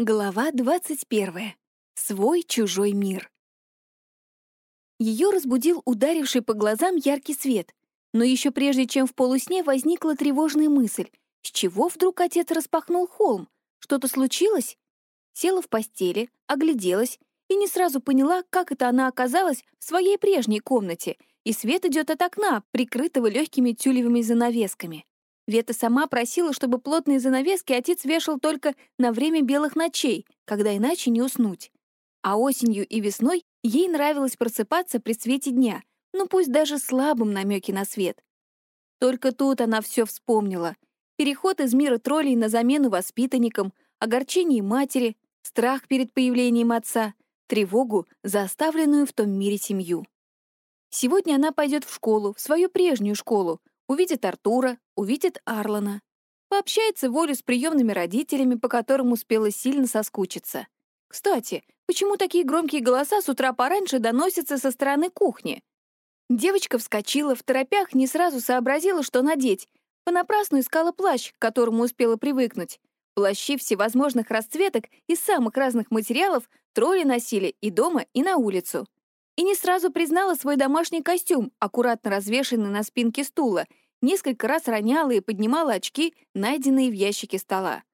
Глава 21. Свой-чужой мир. Ее разбудил ударивший по глазам яркий свет, но еще прежде чем в полусне возникла тревожная мысль, с чего вдруг отец распахнул холм? Что-то случилось? Села в постели, огляделась и не сразу поняла, как это она оказалась в своей прежней комнате, и свет идет от окна, прикрытого легкими тюлевыми занавесками. Вета сама просила, чтобы плотные занавески отец вешал только на время белых ночей, когда иначе не уснуть. А осенью и весной ей нравилось просыпаться при свете дня, ну пусть даже слабым намеки на свет. Только тут она все вспомнила. Переход из мира троллей на замену воспитанникам, огорчение матери, страх перед появлением отца, тревогу за оставленную в том мире семью. Сегодня она пойдет в школу, в свою прежнюю школу, увидит Артура, увидит Арлана. Пообщается волю с приемными родителями, по которым успела сильно соскучиться. Кстати, почему такие громкие голоса с утра пораньше доносятся со стороны кухни? Девочка вскочила, в торопях не сразу сообразила, что надеть. Понапрасну искала плащ, к которому успела привыкнуть. Плащи всевозможных расцветок из самых разных материалов тролли носили и дома, и на улицу и не сразу признала свой домашний костюм, аккуратно развешенный на спинке стула, несколько раз роняла и поднимала очки, найденные в ящике стола.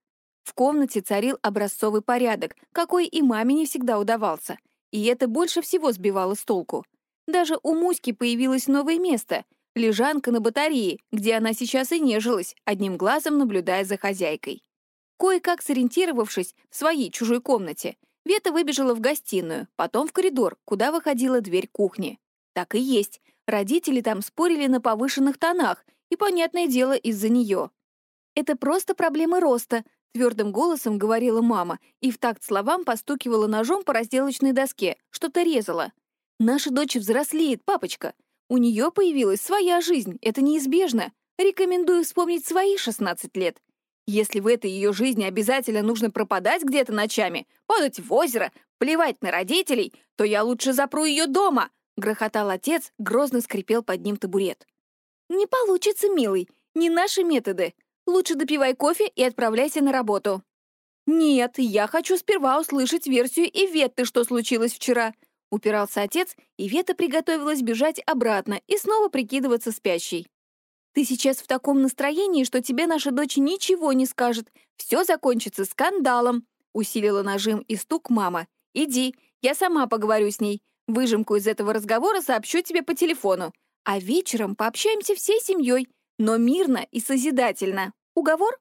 В комнате царил образцовый порядок, какой и маме не всегда удавался, и это больше всего сбивало с толку. Даже у Муськи появилось новое место — лежанка на батарее, где она сейчас и нежилась, одним глазом наблюдая за хозяйкой. Кое-как сориентировавшись в своей чужой комнате, Вета выбежала в гостиную, потом в коридор, куда выходила дверь кухни. Так и есть. Родители там спорили на повышенных тонах, и, понятное дело, из-за нее. «Это просто проблемы роста», — твердым голосом говорила мама, и в такт словам постукивала ножом по разделочной доске, что-то резала. «Наша дочь взрослеет, папочка. У нее появилась своя жизнь, это неизбежно. Рекомендую вспомнить свои 16 лет. Если в этой ее жизни обязательно нужно пропадать где-то ночами, падать в озеро, плевать на родителей, то я лучше запру ее дома!» — грохотал отец, грозно скрипел под ним табурет. «Не получится, милый, не наши методы. Лучше допивай кофе и отправляйся на работу». «Нет, я хочу сперва услышать версию Иветты, что случилось вчера», — упирался отец, и Вета приготовилась бежать обратно и снова прикидываться спящей. Ты сейчас в таком настроении, что тебе наша дочь ничего не скажет. Все закончится скандалом», — усилила нажим и стук мама. «Иди, я сама поговорю с ней. Выжимку из этого разговора сообщу тебе по телефону. А вечером пообщаемся всей семьей, но мирно и созидательно. Уговор?»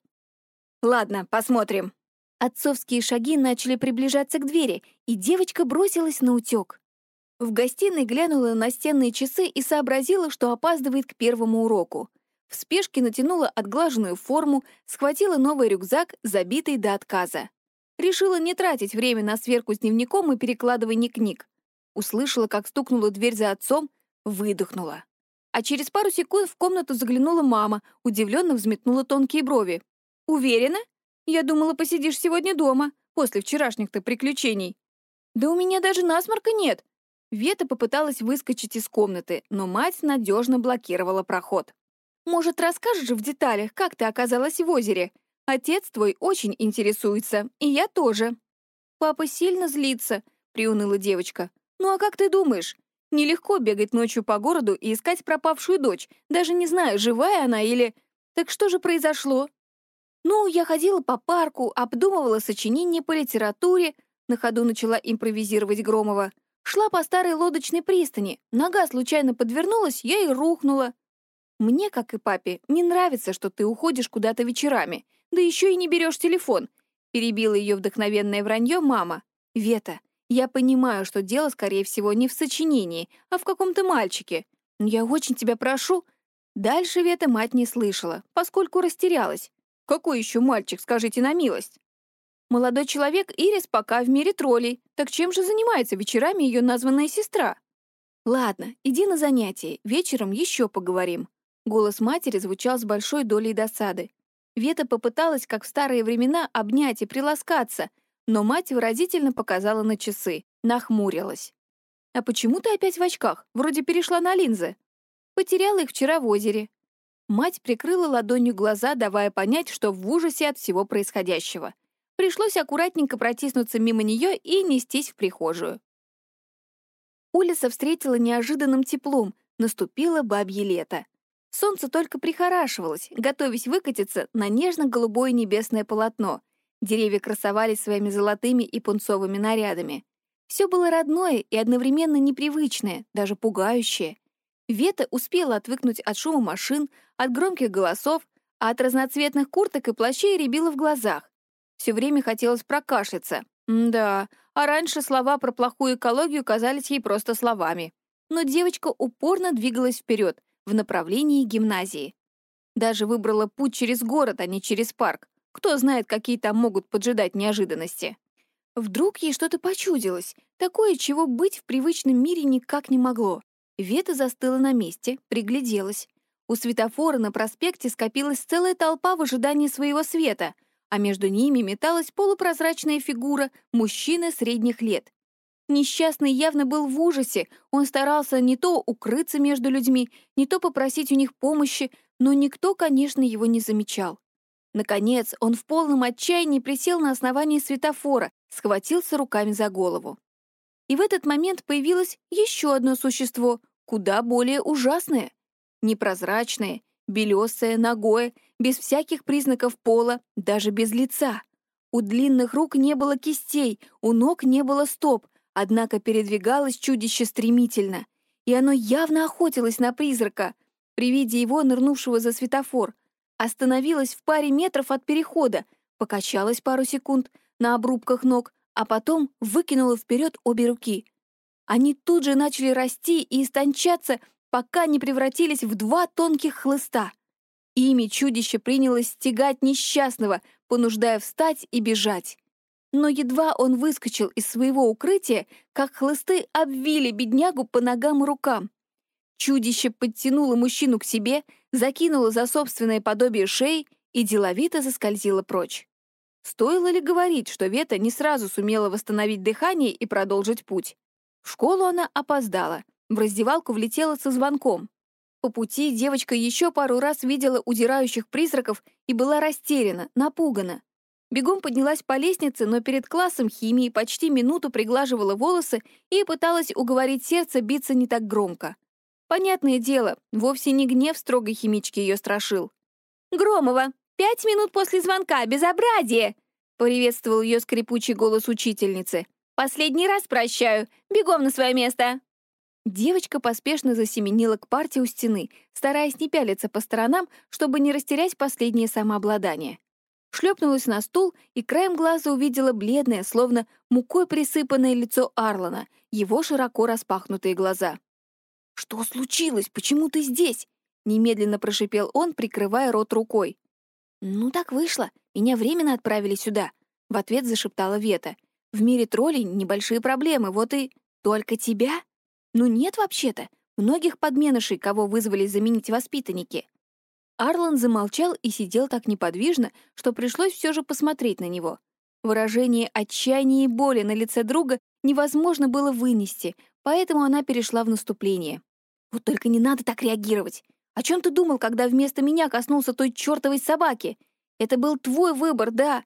«Ладно, посмотрим». Отцовские шаги начали приближаться к двери, и девочка бросилась на утек. В гостиной глянула на настенные часы и сообразила, что опаздывает к первому уроку. В спешке натянула отглаженную форму, схватила новый рюкзак, забитый до отказа. Решила не тратить время на сверку с дневником и перекладывание книг. Услышала, как стукнула дверь за отцом, выдохнула. А через пару секунд в комнату заглянула мама, удивленно взметнула тонкие брови. «Уверена? Я думала, посидишь сегодня дома, после вчерашних-то приключений». «Да у меня даже насморка нет». Вета попыталась выскочить из комнаты, но мать надежно блокировала проход. Может, расскажешь в деталях, как ты оказалась в озере? Отец твой очень интересуется, и я тоже». «Папа сильно злится», — приуныла девочка. «Ну а как ты думаешь? Нелегко бегать ночью по городу и искать пропавшую дочь, даже не зная, живая она или... Так что же произошло?» «Ну, я ходила по парку, обдумывала сочинение по литературе», на ходу начала импровизировать Громова. «Шла по старой лодочной пристани, нога случайно подвернулась, я и рухнула. Мне, как и папе, не нравится, что ты уходишь куда-то вечерами, да еще и не берешь телефон. Перебила ее вдохновенное вранье мама. Вета, я понимаю, что дело, скорее всего, не в сочинении, а в каком-то мальчике. Но я очень тебя прошу. Дальше Вета мать не слышала, поскольку растерялась. Какой еще мальчик, скажите на милость? Молодой человек Ирис пока в мире троллей. Так чем же занимается вечерами ее названная сестра? Ладно, иди на занятия, вечером еще поговорим. Голос матери звучал с большой долей досады. Вета попыталась, как в старые времена, обнять и приласкаться, но мать выразительно показала на часы, нахмурилась. «А почему ты опять в очках? Вроде перешла на линзы». «Потеряла их вчера в озере». Мать прикрыла ладонью глаза, давая понять, что в ужасе от всего происходящего. Пришлось аккуратненько протиснуться мимо нее и нестись в прихожую. Улица встретила неожиданным теплом, наступило бабье лето. Солнце только прихорашивалось, готовясь выкатиться на нежно-голубое небесное полотно. Деревья красовались своими золотыми и пунцовыми нарядами. Все было родное и одновременно непривычное, даже пугающее. Вета успела отвыкнуть от шума машин, от громких голосов, а от разноцветных курток и плащей рябило в глазах. Все время хотелось прокашляться. Да, а раньше слова про плохую экологию казались ей просто словами. Но девочка упорно двигалась вперед, в направлении гимназии. Даже выбрала путь через город, а не через парк. Кто знает, какие там могут поджидать неожиданности. Вдруг ей что-то почудилось, такое, чего быть в привычном мире никак не могло. Вета застыла на месте, пригляделась. У светофора на проспекте скопилась целая толпа в ожидании своего света, а между ними металась полупрозрачная фигура мужчины средних лет. Несчастный явно был в ужасе, он старался не то укрыться между людьми, не то попросить у них помощи, но никто, конечно, его не замечал. Наконец, он в полном отчаянии присел на основании светофора, схватился руками за голову. И в этот момент появилось еще одно существо, куда более ужасное. Непрозрачное, белесое, ногое, без всяких признаков пола, даже без лица. У длинных рук не было кистей, у ног не было стоп, Однако передвигалось чудище стремительно, и оно явно охотилось на призрака. При виде его, нырнувшего за светофор, остановилось в паре метров от перехода, покачалось пару секунд на обрубках ног, а потом выкинуло вперед обе руки. Они тут же начали расти и истончаться, пока не превратились в два тонких хлыста. Ими чудище принялось стегать несчастного, понуждая встать и бежать. Но едва он выскочил из своего укрытия, как хлысты обвили беднягу по ногам и рукам. Чудище подтянуло мужчину к себе, закинуло за собственное подобие шеи и деловито заскользило прочь. Стоило ли говорить, что Вета не сразу сумела восстановить дыхание и продолжить путь? В школу она опоздала, в раздевалку влетела со звонком. По пути девочка еще пару раз видела удирающих призраков и была растеряна, напугана. Бегом поднялась по лестнице, но перед классом химии почти минуту приглаживала волосы и пыталась уговорить сердце биться не так громко. Понятное дело, вовсе не гнев строгой химички ее страшил. «Громова, пять минут после звонка, безобразие!» — приветствовал ее скрипучий голос учительницы. «Последний раз прощаю. Бегом на свое место!» Девочка поспешно засеменила к парте у стены, стараясь не пялиться по сторонам, чтобы не растерять последнее самообладание шлепнулась на стул и краем глаза увидела бледное, словно мукой присыпанное лицо Арлана, его широко распахнутые глаза. «Что случилось? Почему ты здесь?» — немедленно прошипел он, прикрывая рот рукой. «Ну так вышло. Меня временно отправили сюда», — в ответ зашептала Вета. «В мире троллей небольшие проблемы, вот и...» «Только тебя?» «Ну нет вообще-то. Многих подменышей, кого вызвали заменить воспитанники». Арлан замолчал и сидел так неподвижно, что пришлось все же посмотреть на него. Выражение отчаяния и боли на лице друга невозможно было вынести, поэтому она перешла в наступление. «Вот только не надо так реагировать. О чем ты думал, когда вместо меня коснулся той чертовой собаки? Это был твой выбор, да?»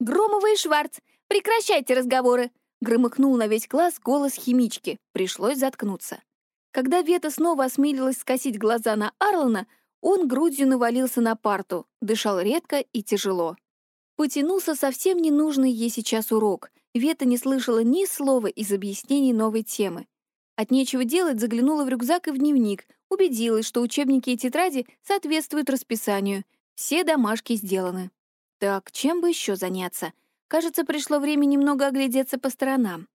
«Громова Шварц, прекращайте разговоры!» Громыхнул на весь класс голос химички. Пришлось заткнуться. Когда Вета снова осмелилась скосить глаза на Арлана, он грудью навалился на парту, дышал редко и тяжело. Потянулся совсем ненужный ей сейчас урок. Вета не слышала ни слова из объяснений новой темы. От нечего делать заглянула в рюкзак и в дневник, убедилась, что учебники и тетради соответствуют расписанию. Все домашки сделаны. Так, чем бы еще заняться? Кажется, пришло время немного оглядеться по сторонам.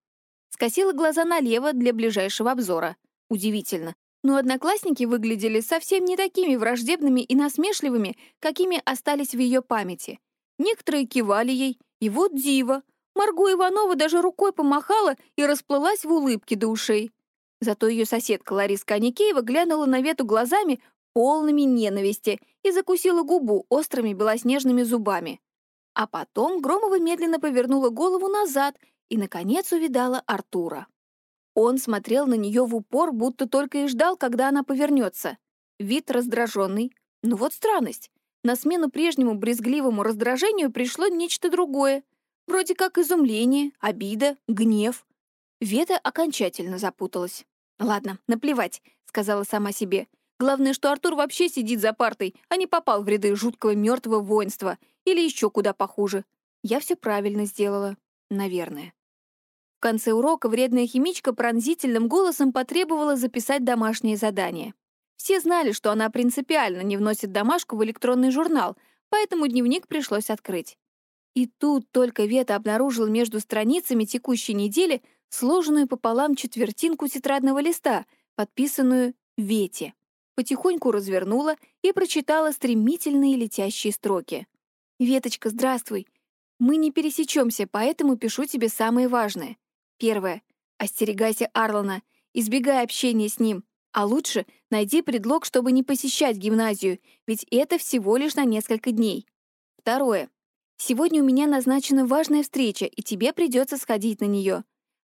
Скосила глаза налево для ближайшего обзора. Удивительно, но одноклассники выглядели совсем не такими враждебными и насмешливыми, какими остались в ее памяти. Некоторые кивали ей, и вот диво. Марго Иванова даже рукой помахала и расплылась в улыбке до ушей. Зато ее соседка Лариска Аникеева глянула на Вету глазами, полными ненависти, и закусила губу острыми белоснежными зубами. А потом Громова медленно повернула голову назад и, наконец, увидала Артура. Он смотрел на нее в упор, будто только и ждал, когда она повернется. Вид раздраженный. Ну вот странность. На смену прежнему брезгливому раздражению пришло нечто другое. Вроде как изумление, обида, гнев. Вета окончательно запуталась. «Ладно, наплевать», — сказала сама себе. «Главное, что Артур вообще сидит за партой, а не попал в ряды жуткого мертвого воинства. Или еще куда похуже. Я все правильно сделала. Наверное». В конце урока вредная химичка пронзительным голосом потребовала записать домашнее задание. Все знали, что она принципиально не вносит домашку в электронный журнал, поэтому дневник пришлось открыть. И тут только Вета обнаружила между страницами текущей недели сложенную пополам четвертинку тетрадного листа, подписанную «Вете». Потихоньку развернула и прочитала стремительные летящие строки. «Веточка, здравствуй. Мы не пересечемся, поэтому пишу тебе самое важное. Первое. Остерегайся Арлана, избегай общения с ним. А лучше найди предлог, чтобы не посещать гимназию, ведь это всего лишь на несколько дней. Второе. Сегодня у меня назначена важная встреча, и тебе придется сходить на нее.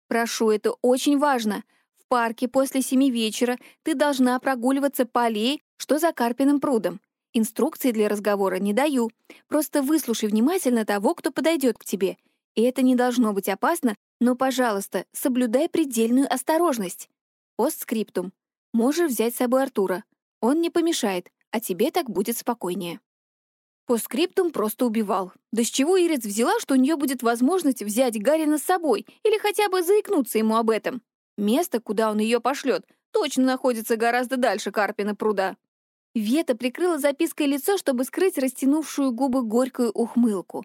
Прошу, это очень важно. В парке после семи вечера ты должна прогуливаться по аллее, что за Карпиным прудом. Инструкции для разговора не даю. Просто выслушай внимательно того, кто подойдет к тебе. И это не должно быть опасно, но, пожалуйста, соблюдай предельную осторожность. Постскриптум. Можешь взять с собой Артура. Он не помешает, а тебе так будет спокойнее. По скриптум просто убивал. Да с чего Ирис взяла, что у нее будет возможность взять Гарина с собой или хотя бы заикнуться ему об этом? Место, куда он ее пошлет, точно находится гораздо дальше Карпина пруда. Вета прикрыла запиской лицо, чтобы скрыть растянувшую губы горькую ухмылку.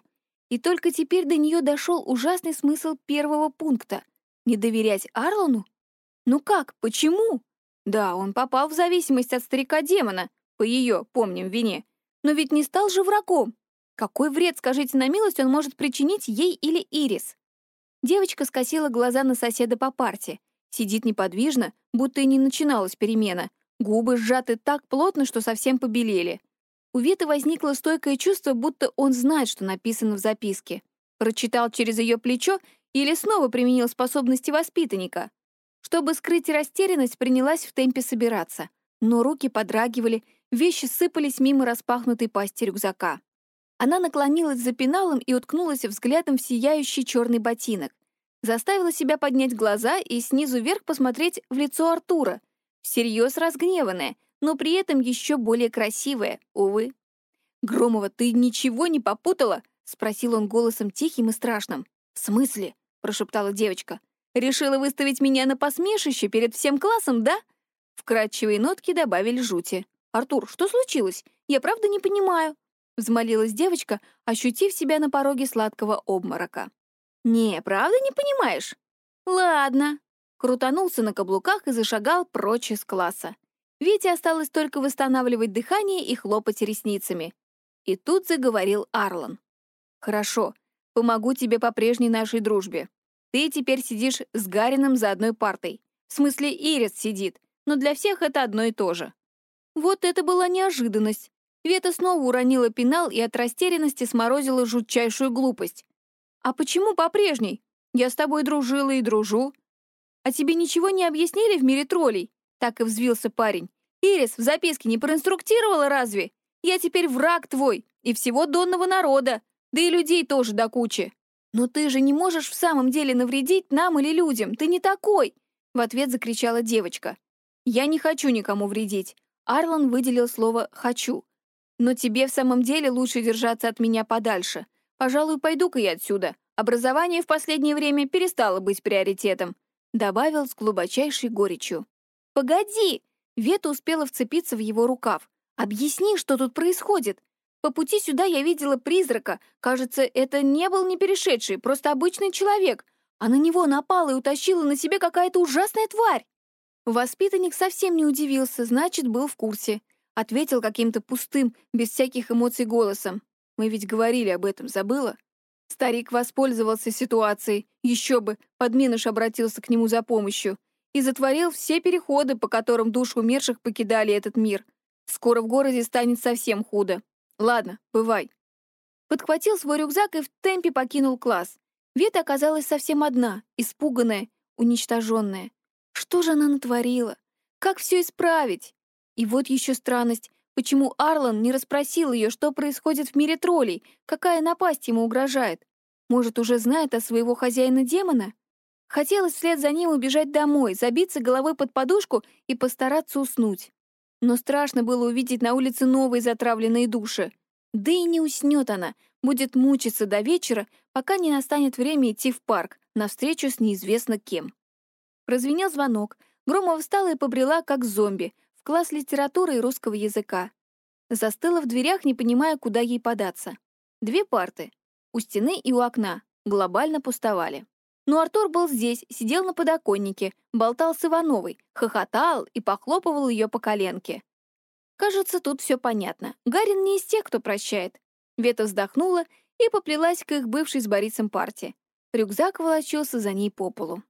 И только теперь до нее дошел ужасный смысл первого пункта. Не доверять Арлону? Ну как, почему? Да, он попал в зависимость от старика-демона, по ее, помним, вине. Но ведь не стал же врагом. Какой вред, скажите на милость, он может причинить ей или Ирис? Девочка скосила глаза на соседа по парте. Сидит неподвижно, будто и не начиналась перемена. Губы сжаты так плотно, что совсем побелели. У Виты возникло стойкое чувство, будто он знает, что написано в записке. Прочитал через ее плечо или снова применил способности воспитанника. Чтобы скрыть растерянность, принялась в темпе собираться. Но руки подрагивали, Вещи сыпались мимо распахнутой пасти рюкзака. Она наклонилась за пеналом и уткнулась взглядом в сияющий черный ботинок. Заставила себя поднять глаза и снизу вверх посмотреть в лицо Артура. Всерьез разгневанное, но при этом еще более красивое, увы. «Громова, ты ничего не попутала?» — спросил он голосом тихим и страшным. «В смысле?» — прошептала девочка. «Решила выставить меня на посмешище перед всем классом, да?» Вкрадчивые нотки добавили жути. «Артур, что случилось? Я правда не понимаю», — взмолилась девочка, ощутив себя на пороге сладкого обморока. «Не, правда не понимаешь?» «Ладно». Крутанулся на каблуках и зашагал прочь из класса. Вите осталось только восстанавливать дыхание и хлопать ресницами. И тут заговорил Арлан. «Хорошо, помогу тебе по прежней нашей дружбе. Ты теперь сидишь с Гарином за одной партой. В смысле, Ирис сидит, но для всех это одно и то же. Вот это была неожиданность. Вета снова уронила пенал и от растерянности сморозила жутчайшую глупость. «А почему по-прежней? Я с тобой дружила и дружу». «А тебе ничего не объяснили в мире троллей?» Так и взвился парень. «Ирис в записке не проинструктировала разве? Я теперь враг твой и всего донного народа, да и людей тоже до кучи». «Но ты же не можешь в самом деле навредить нам или людям, ты не такой!» В ответ закричала девочка. «Я не хочу никому вредить. Арлан выделил слово «хочу». «Но тебе в самом деле лучше держаться от меня подальше. Пожалуй, пойду-ка я отсюда. Образование в последнее время перестало быть приоритетом», добавил с глубочайшей горечью. «Погоди!» Вета успела вцепиться в его рукав. «Объясни, что тут происходит. По пути сюда я видела призрака. Кажется, это не был не перешедший, просто обычный человек. А на него напала и утащила на себе какая-то ужасная тварь. Воспитанник совсем не удивился, значит, был в курсе. Ответил каким-то пустым, без всяких эмоций голосом. Мы ведь говорили об этом, забыла? Старик воспользовался ситуацией. Еще бы, подменыш обратился к нему за помощью. И затворил все переходы, по которым души умерших покидали этот мир. Скоро в городе станет совсем худо. Ладно, бывай. Подхватил свой рюкзак и в темпе покинул класс. Вета оказалась совсем одна, испуганная, уничтоженная. Что же она натворила? Как все исправить? И вот еще странность. Почему Арлан не расспросил ее, что происходит в мире троллей, какая напасть ему угрожает? Может, уже знает о своего хозяина-демона? Хотелось вслед за ним убежать домой, забиться головой под подушку и постараться уснуть. Но страшно было увидеть на улице новые затравленные души. Да и не уснет она, будет мучиться до вечера, пока не настанет время идти в парк, на встречу с неизвестно кем. Прозвенел звонок. Громова встала и побрела, как зомби, в класс литературы и русского языка. Застыла в дверях, не понимая, куда ей податься. Две парты. У стены и у окна. Глобально пустовали. Но Артур был здесь, сидел на подоконнике, болтал с Ивановой, хохотал и похлопывал ее по коленке. Кажется, тут все понятно. Гарин не из тех, кто прощает. Вета вздохнула и поплелась к их бывшей с Борисом парте. Рюкзак волочился за ней по полу.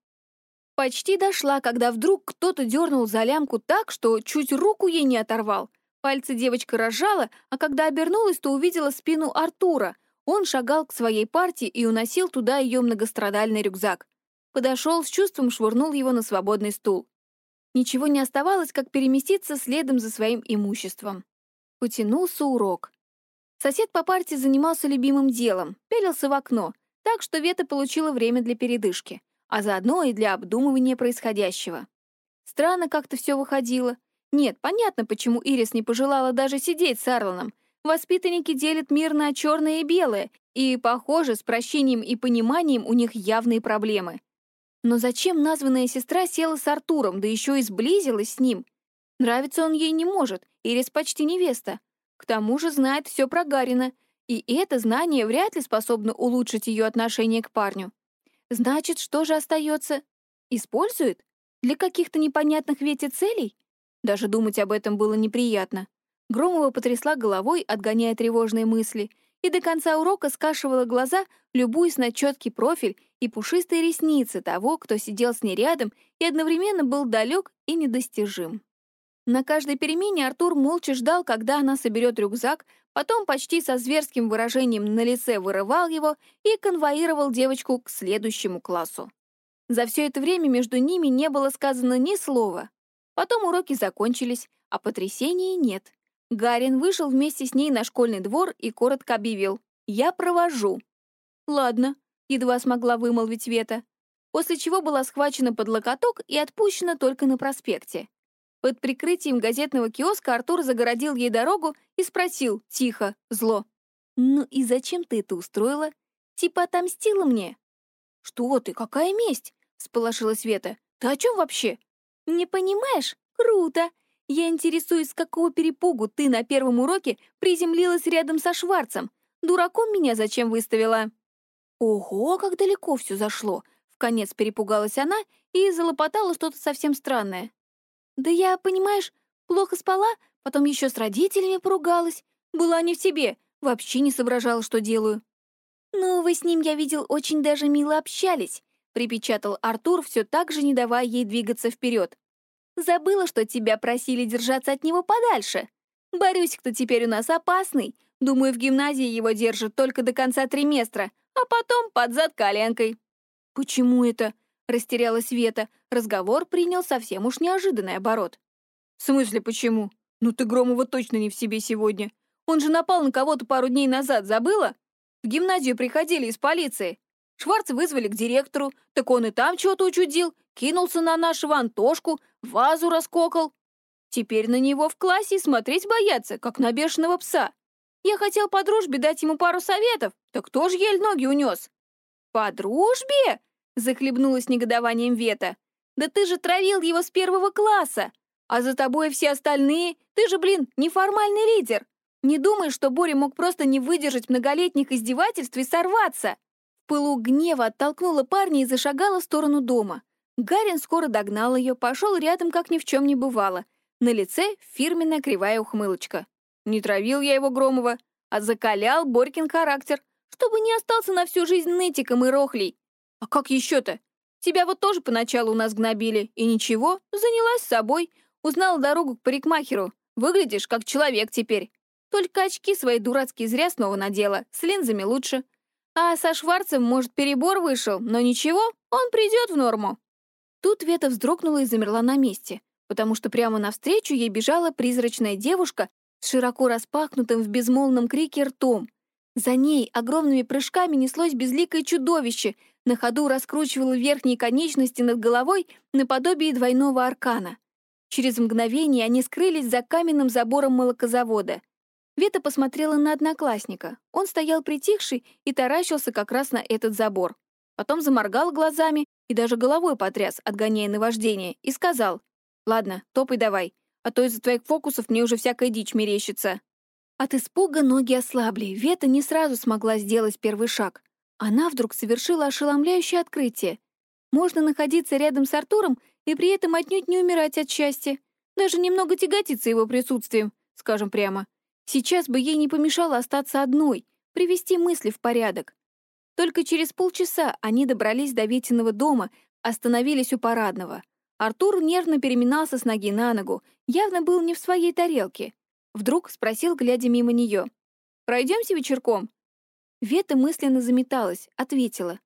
Почти дошла, когда вдруг кто-то дернул за лямку так, что чуть руку ей не оторвал. Пальцы девочка разжала, а когда обернулась, то увидела спину Артура. Он шагал к своей партии и уносил туда ее многострадальный рюкзак. Подошел с чувством, швырнул его на свободный стул. Ничего не оставалось, как переместиться следом за своим имуществом. Потянулся урок. Сосед по парте занимался любимым делом, пялился в окно, так что Вета получила время для передышки а заодно и для обдумывания происходящего. Странно как-то все выходило. Нет, понятно, почему Ирис не пожелала даже сидеть с Арланом. Воспитанники делят мир на черное и белое, и, похоже, с прощением и пониманием у них явные проблемы. Но зачем названная сестра села с Артуром, да еще и сблизилась с ним? Нравится он ей не может, Ирис почти невеста. К тому же знает все про Гарина, и это знание вряд ли способно улучшить ее отношение к парню. Значит, что же остается? Использует? Для каких-то непонятных Вете целей? Даже думать об этом было неприятно. Громова потрясла головой, отгоняя тревожные мысли, и до конца урока скашивала глаза, любуясь на четкий профиль и пушистые ресницы того, кто сидел с ней рядом и одновременно был далек и недостижим. На каждой перемене Артур молча ждал, когда она соберет рюкзак, потом почти со зверским выражением на лице вырывал его и конвоировал девочку к следующему классу. За все это время между ними не было сказано ни слова. Потом уроки закончились, а потрясений нет. Гарин вышел вместе с ней на школьный двор и коротко объявил «Я провожу». «Ладно», — едва смогла вымолвить Вета, после чего была схвачена под локоток и отпущена только на проспекте. Под прикрытием газетного киоска Артур загородил ей дорогу и спросил, тихо, зло. «Ну и зачем ты это устроила? Типа отомстила мне?» «Что ты, какая месть?» — всполошилась Вета. «Ты о чем вообще?» «Не понимаешь? Круто! Я интересуюсь, с какого перепугу ты на первом уроке приземлилась рядом со Шварцем. Дураком меня зачем выставила?» «Ого, как далеко все зашло!» В конец перепугалась она и залопотала что-то совсем странное. «Да я, понимаешь, плохо спала, потом еще с родителями поругалась. Была не в себе, вообще не соображала, что делаю». «Ну, вы с ним, я видел, очень даже мило общались», припечатал Артур, все так же не давая ей двигаться вперед. «Забыла, что тебя просили держаться от него подальше. Борюсь, кто теперь у нас опасный. Думаю, в гимназии его держат только до конца триместра, а потом под зад коленкой». «Почему это?» — растерялась Вета. Разговор принял совсем уж неожиданный оборот. «В смысле почему? Ну ты, Громова, точно не в себе сегодня. Он же напал на кого-то пару дней назад, забыла? В гимназию приходили из полиции. Шварца вызвали к директору, так он и там что-то учудил, кинулся на нашего Антошку, вазу раскокал. Теперь на него в классе смотреть боятся, как на бешеного пса. Я хотел по дружбе дать ему пару советов, так кто ж еле ноги унес? По дружбе? Захлебнулась негодованием Вета. «Да ты же травил его с первого класса! А за тобой все остальные, ты же, блин, неформальный лидер! Не думай, что Боря мог просто не выдержать многолетних издевательств и сорваться!» Пылу гнева оттолкнула парня и зашагала в сторону дома. Гарин скоро догнал ее, пошел рядом, как ни в чем не бывало. На лице фирменная кривая ухмылочка. Не травил я его Громова, а закалял Борькин характер, чтобы не остался на всю жизнь нытиком и рохлей. «А как еще-то? Тебя вот тоже поначалу у нас гнобили, и ничего, занялась собой, узнала дорогу к парикмахеру. Выглядишь как человек теперь. Только очки свои дурацкие зря снова надела, с линзами лучше. А со Шварцем, может, перебор вышел, но ничего, он придет в норму». Тут Вета вздрогнула и замерла на месте, потому что прямо навстречу ей бежала призрачная девушка с широко распахнутым в безмолвном крике ртом. За ней огромными прыжками неслось безликое чудовище, на ходу раскручивало верхние конечности над головой наподобие двойного аркана. Через мгновение они скрылись за каменным забором молокозавода. Вета посмотрела на одноклассника. Он стоял притихший и таращился как раз на этот забор. Потом заморгал глазами и даже головой потряс, отгоняя наваждение, и сказал, «Ладно, топай давай, а то из-за твоих фокусов мне уже всякая дичь мерещится». От испуга ноги ослабли, Вета не сразу смогла сделать первый шаг. Она вдруг совершила ошеломляющее открытие. Можно находиться рядом с Артуром и при этом отнюдь не умирать от счастья. Даже немного тяготиться его присутствием, скажем прямо. Сейчас бы ей не помешало остаться одной, привести мысли в порядок. Только через полчаса они добрались до Ветиного дома, остановились у парадного. Артур нервно переминался с ноги на ногу, явно был не в своей тарелке. Вдруг спросил, глядя мимо нее. «Пройдемся вечерком?» Вета мысленно заметалась, ответила.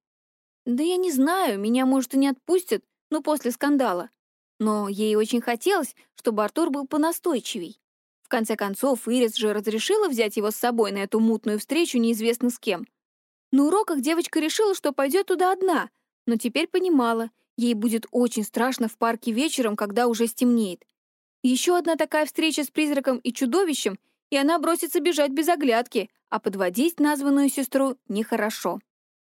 «Да я не знаю, меня, может, и не отпустят, но после скандала». Но ей очень хотелось, чтобы Артур был понастойчивей. В конце концов, Ирис же разрешила взять его с собой на эту мутную встречу неизвестно с кем. На уроках девочка решила, что пойдет туда одна, но теперь понимала, ей будет очень страшно в парке вечером, когда уже стемнеет. Еще одна такая встреча с призраком и чудовищем, и она бросится бежать без оглядки, а подводить названную сестру нехорошо.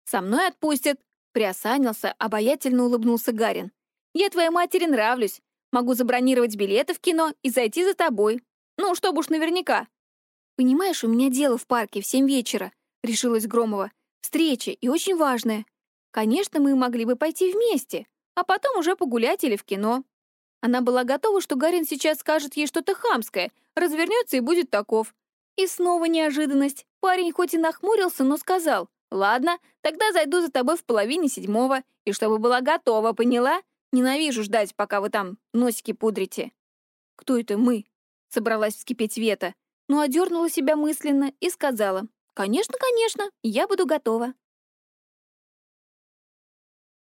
«Со мной отпустят», — приосанился, обаятельно улыбнулся Гарин. «Я твоей матери нравлюсь. Могу забронировать билеты в кино и зайти за тобой. Ну, чтобы уж наверняка». «Понимаешь, у меня дело в парке в семь вечера», — решилась Громова. «Встреча, и очень важная. Конечно, мы могли бы пойти вместе, а потом уже погулять или в кино». Она была готова, что Гарин сейчас скажет ей что-то хамское, развернется и будет таков. И снова неожиданность. Парень хоть и нахмурился, но сказал, «Ладно, тогда зайду за тобой в половине седьмого, и чтобы была готова, поняла? Ненавижу ждать, пока вы там носики пудрите». «Кто это мы?» — собралась вскипеть Вета, но одернула себя мысленно и сказала, «Конечно, конечно, я буду готова».